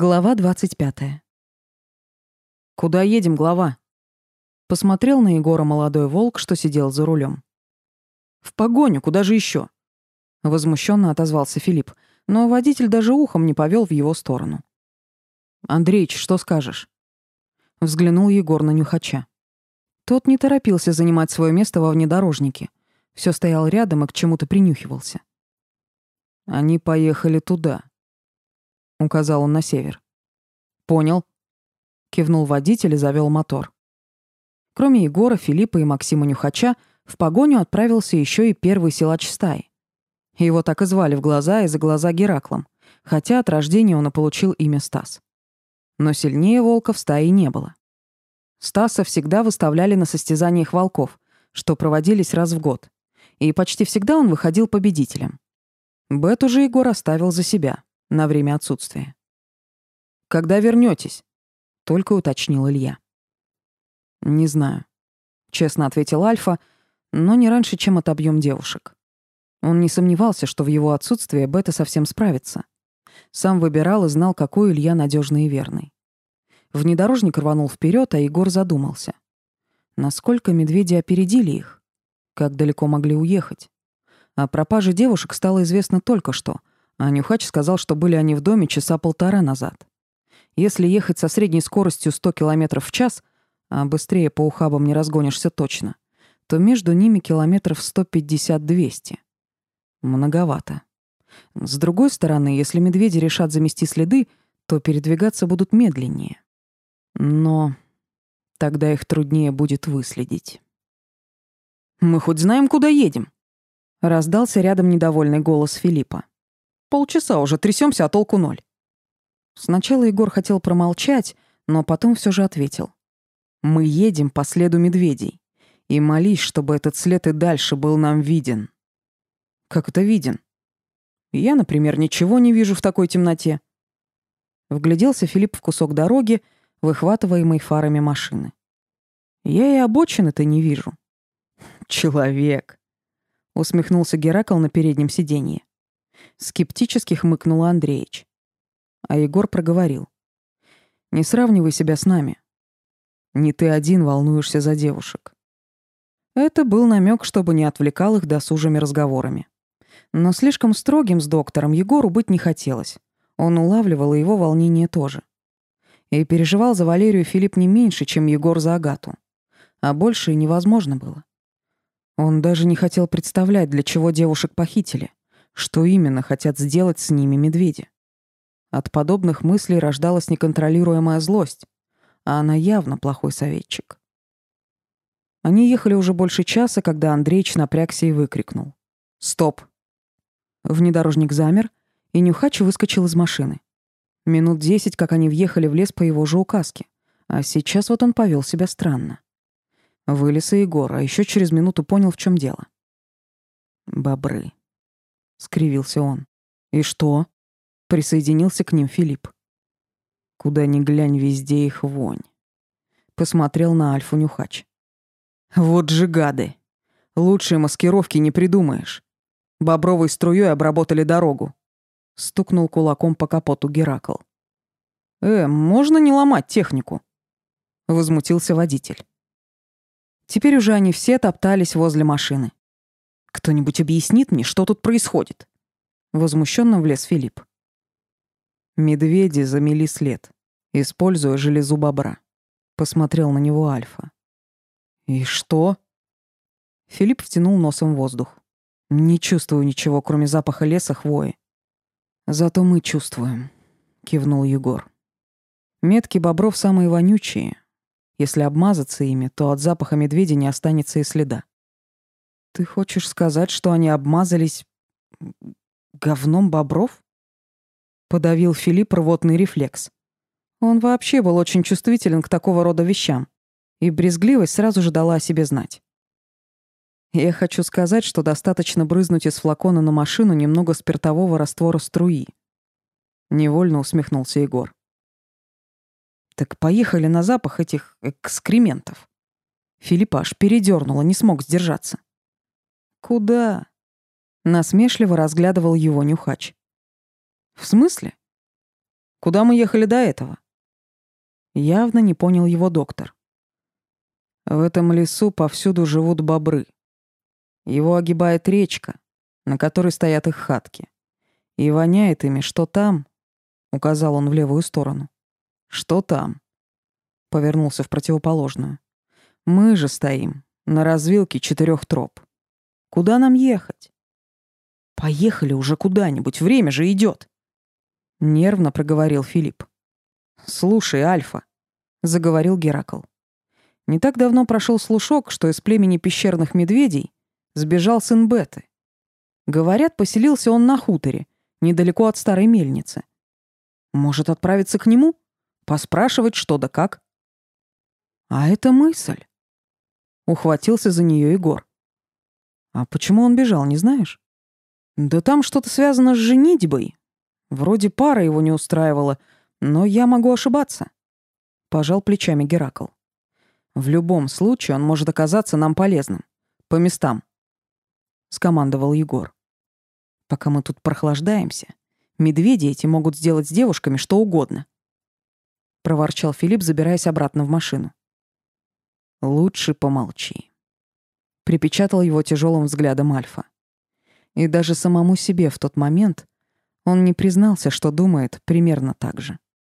Глава 25. «Куда едем, глава?» Посмотрел на Егора молодой волк, что сидел за рулем. «В погоню, куда же еще? Возмущенно отозвался Филипп, но водитель даже ухом не повел в его сторону. «Андреич, что скажешь?» Взглянул Егор на нюхача. Тот не торопился занимать свое место во внедорожнике. Все стоял рядом и к чему-то принюхивался. «Они поехали туда», — указал он на север. «Понял», — кивнул водитель и завел мотор. Кроме Егора, Филиппа и Максима Нюхача, в погоню отправился еще и первый силач стаи. Его так и звали в глаза и за глаза Гераклом, хотя от рождения он и получил имя Стас. Но сильнее волка в стае не было. Стаса всегда выставляли на состязаниях волков, что проводились раз в год, и почти всегда он выходил победителем. Бету же Егор оставил за себя на время отсутствия. «Когда вернётесь?» — только уточнил Илья. «Не знаю», — честно ответил Альфа, но не раньше, чем отобьём девушек. Он не сомневался, что в его отсутствие Бета совсем справится. Сам выбирал и знал, какой Илья надёжный и верный. Внедорожник рванул вперёд, а Егор задумался. Насколько медведи опередили их? Как далеко могли уехать? О пропаже девушек стало известно только что — а Нюхач сказал, что были они в доме часа полтора назад. Если ехать со средней скоростью 100 км в час, а быстрее по ухабам не разгонишься точно, то между ними километров 150-200. Многовато. С другой стороны, если медведи решат замести следы, то передвигаться будут медленнее. Но тогда их труднее будет выследить. «Мы хоть знаем, куда едем?» Раздался рядом недовольный голос Филиппа. Полчаса уже трясемся, а толку ноль. Сначала Егор хотел промолчать, но потом все же ответил. Мы едем по следу медведей. И молись, чтобы этот след и дальше был нам виден. Как это виден? Я, например, ничего не вижу в такой темноте. Вгляделся Филипп в кусок дороги, выхватываемой фарами машины. Я и обочины-то не вижу. Человек. Усмехнулся Геракл на переднем сиденье. Скептически хмыкнул Андреич. А Егор проговорил. «Не сравнивай себя с нами. Не ты один волнуешься за девушек». Это был намек, чтобы не отвлекал их досужими разговорами. Но слишком строгим с доктором Егору быть не хотелось. Он улавливал его волнение тоже. И переживал за Валерию Филипп не меньше, чем Егор за Агату. А больше и невозможно было. Он даже не хотел представлять, для чего девушек похитили. Что именно хотят сделать с ними медведи? От подобных мыслей рождалась неконтролируемая злость, а она явно плохой советчик. Они ехали уже больше часа, когда Андреич напрягся и выкрикнул. «Стоп!» Внедорожник замер, и Нюхач выскочил из машины. Минут десять, как они въехали в лес по его же указке, а сейчас вот он повел себя странно. Вылез и Егор, а еще через минуту понял, в чем дело. Бобры скривился он. И что? Присоединился к ним Филипп. Куда ни глянь, везде их вонь. Посмотрел на Альфу Нюхач. Вот же гады. Лучшие маскировки не придумаешь. Бобровой струей обработали дорогу. Стукнул кулаком по капоту Геракл. «Э, можно не ломать технику?» Возмутился водитель. Теперь уже они все топтались возле машины. Кто-нибудь объяснит мне, что тут происходит? Возмущенно влез Филипп. Медведи замели след, используя железу бобра. Посмотрел на него Альфа. И что? Филипп втянул носом воздух. Не чувствую ничего, кроме запаха леса хвои. Зато мы чувствуем, кивнул Егор. Метки бобров самые вонючие. Если обмазаться ими, то от запаха медведя не останется и следа. Ты хочешь сказать, что они обмазались говном бобров? Подавил Филипп рвотный рефлекс. Он вообще был очень чувствителен к такого рода вещам, и брезгливость сразу же дала о себе знать. Я хочу сказать, что достаточно брызнуть из флакона на машину немного спиртового раствора струи. Невольно усмехнулся Егор. Так поехали на запах этих экскрементов. Филиппа аж передёрнуло, не смог сдержаться. «Куда?» Насмешливо разглядывал его нюхач. «В смысле?» Куда мы ехали до этого?» Явно не понял его доктор. В этом лесу повсюду живут бобры. Его огибает речка, на которой стоят их хатки. И воняет ими, что там, указал он в левую сторону. Что там? Повернулся в противоположную. Мы же стоим на развилке четырех троп. Куда нам ехать? Поехали уже куда-нибудь, время же идет. Нервно проговорил Филипп. Слушай, Альфа, заговорил Геракл. Не так давно прошел слушок, что из племени пещерных медведей сбежал сын Беты. Говорят, поселился он на хуторе, недалеко от старой мельницы. Может, отправиться к нему? Поспрашивать, что да как? А это мысль. Ухватился за нее Егор. А почему он бежал, не знаешь? Да там что-то связано с женитьбой. Вроде пара его не устраивала, но я могу ошибаться. Пожал плечами Геракл. В любом случае он может оказаться нам полезным. По местам. Скомандовал Егор. Пока мы тут прохлаждаемся, медведи эти могут сделать с девушками что угодно. Проворчал Филипп, забираясь обратно в машину. Лучше помолчи. Припечатал его тяжелым взглядом Альфа. И даже самому себе в тот момент он не признался, что думает примерно так же.